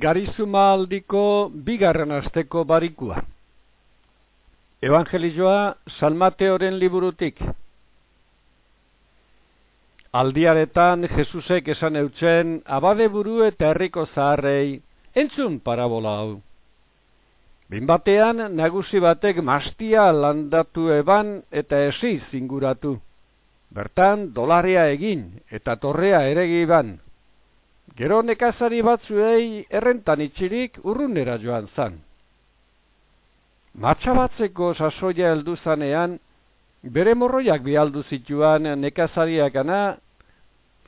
Garizuma aldiko bigarren asteko barikua. Evangelioa San Mateoren liburutik. Aldiaretan Jesusek esan eutzen abade buru eta herriko zaharrei entzun parabola hau. Bin nagusi batek mastia landatu eban eta esi zinguratu. Bertan dolaria egin eta torrea eregi ban. Gero nekazari batzuei errentan itxirik urrunera joan zan. Matxabatzeko sasoia heldu zanean, bere morroiak bialdu zituan nekazariak ana,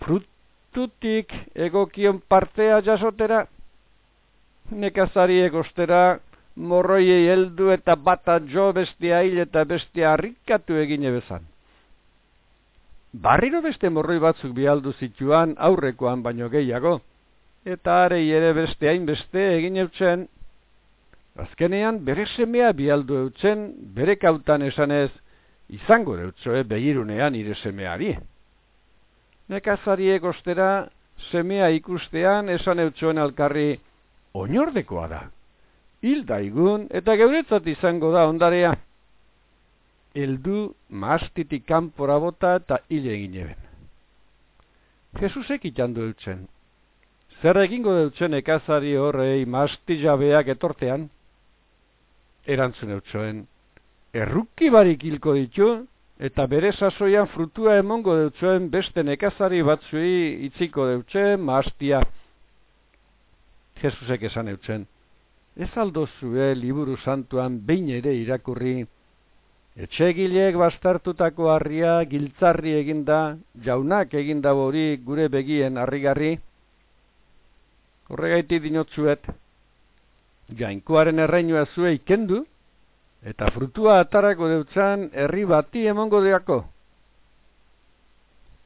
frututik egokion partea jasotera, nekazari egostera, morroiei heldu eta bata jo bestia hil eta bestia harrikatu egine bezan. Barriro beste morroi batzuk bialdu zituan aurrekoan baino gehiago, eta arei ere beste hainbeste egin eutzen, azkenean bere semea bialdu eutzen, bere kautan esanez, izango deutzoe begirunean ire semeari. Nekazariek ostera, semea ikustean esan eutzen alkarri, oinordekoa da. Hilda igun, eta geuretzat izango da ondarea eldu maastitik kanpora bota eta hile egin eben. Jesusek itandu dutzen. Zer egingo dutzen ekazari horrei maasti jabeak etortean? Erantzun eutxoen. Erruki barik hilko ditu, eta bere sasoian frutua emongo dutzen beste nekazari batzui itziko dutzen maastia. Jesusek esan eutzen. Ez aldo zue liburu santuan behin ere irakurri, Etxegileek bastartutako harria giltzarri eginda, jaunak eginda hori gure begien harrigarri. Horregaiti dinotzuet, jainkoaren erreinua zue ikendu, eta frutua atarako deutzan herri bati emongo deako.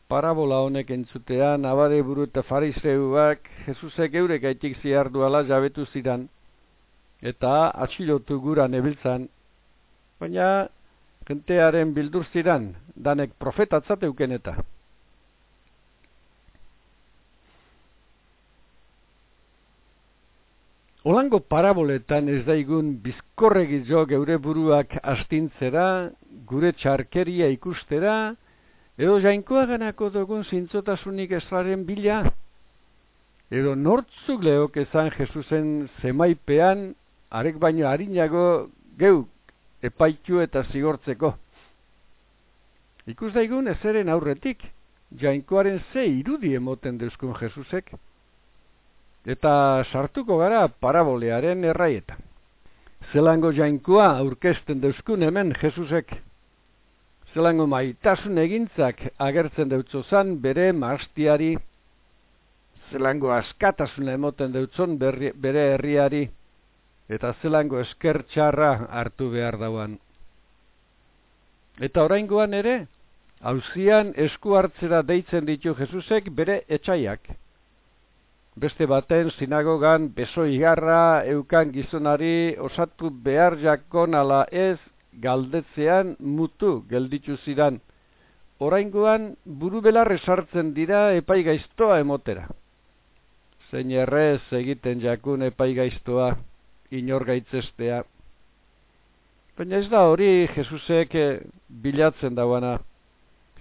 Parabola honek entzutean, abade buru eta fariseuak, Jesusek eurek aitik ziarduala jabetu zidan, eta atxilotu gura nebiltzan, baina jentearen bildur ziran, danek profetatzat euken eta. Olango paraboletan ez daigun bizkorregi jo geure buruak astintzera, gure txarkeria ikustera, edo jainkoa ganako dugun zintzotasunik esraren bila, edo nortzuk lehok ezan Jesusen zemaipean, arek baino harinago geuk epaitu eta zigortzeko. Ikus daigun ezeren aurretik, jainkoaren ze irudi emoten deuskun Jesusek, eta sartuko gara parabolearen erraieta. Zelango jainkoa aurkesten deuskun hemen Jesusek, zelango maitasun egintzak agertzen deutzozan bere maastiari, zelango askatasun emoten deutzon bere herriari, eta zelango esker txarra hartu behar dauan. Eta oraingoan ere, hauzian esku hartzera deitzen ditu Jesusek bere etxaiak. Beste baten sinagogan beso igarra eukan gizonari osatu behar jakon ala ez galdetzean mutu gelditu zidan. Oraingoan buru belarre sartzen dira epai gaiztoa emotera. Zein errez egiten jakun epai gaiztoa inor gaitzestea. Baina ez da hori Jesusek eh, bilatzen dauana.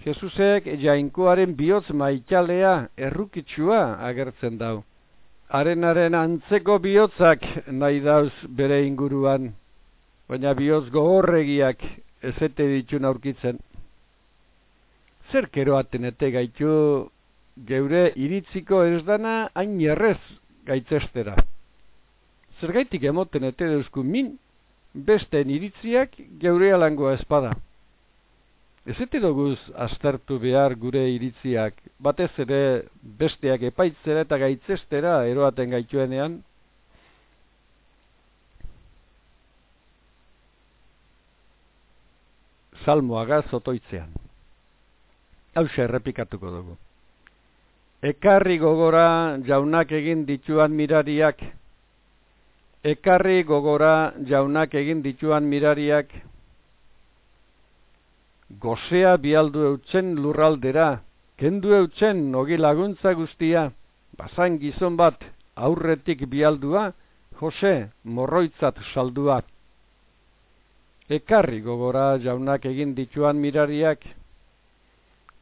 Jesusek jainkoaren bihotz maitalea errukitsua agertzen dau. Arenaren antzeko bihotzak nahi dauz bere inguruan, baina bihotz gogorregiak ezete ditun aurkitzen. Zer keroaten ete gaitu geure iritziko ez dana hain errez gaitzestera zergaitik emoten ete min, beste iritziak geure alangoa espada. Ez ete doguz astartu behar gure iritziak, batez ere besteak epaitzera eta gaitzestera eroaten gaituenean, salmoaga zotoitzean. Hau errepikatuko dugu. Ekarri gogora jaunak egin dituan mirariak, ekarri gogora jaunak egin dituan mirariak, gozea bialdu eutzen lurraldera, kendu eutzen nogi laguntza guztia, basan gizon bat aurretik bialdua, Jose morroitzat saldua. Ekarri gogora jaunak egin dituan mirariak.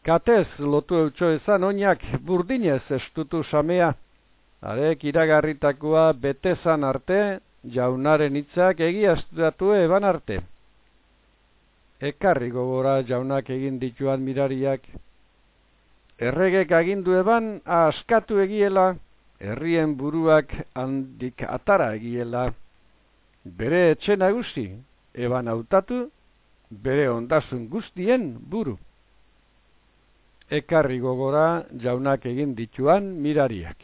Katez lotu eutxo ezan oinak burdinez estutu samea. Arek iragarritakoa betezan arte, jaunaren hitzak egiaztatu eban arte. Ekarri gogora jaunak egin dituan mirariak. Erregek agindu eban askatu egiela, herrien buruak handik atara egiela. Bere etxe nagusi, eban hautatu, bere ondasun guztien buru. Ekarri gogora jaunak egin dituan mirariak.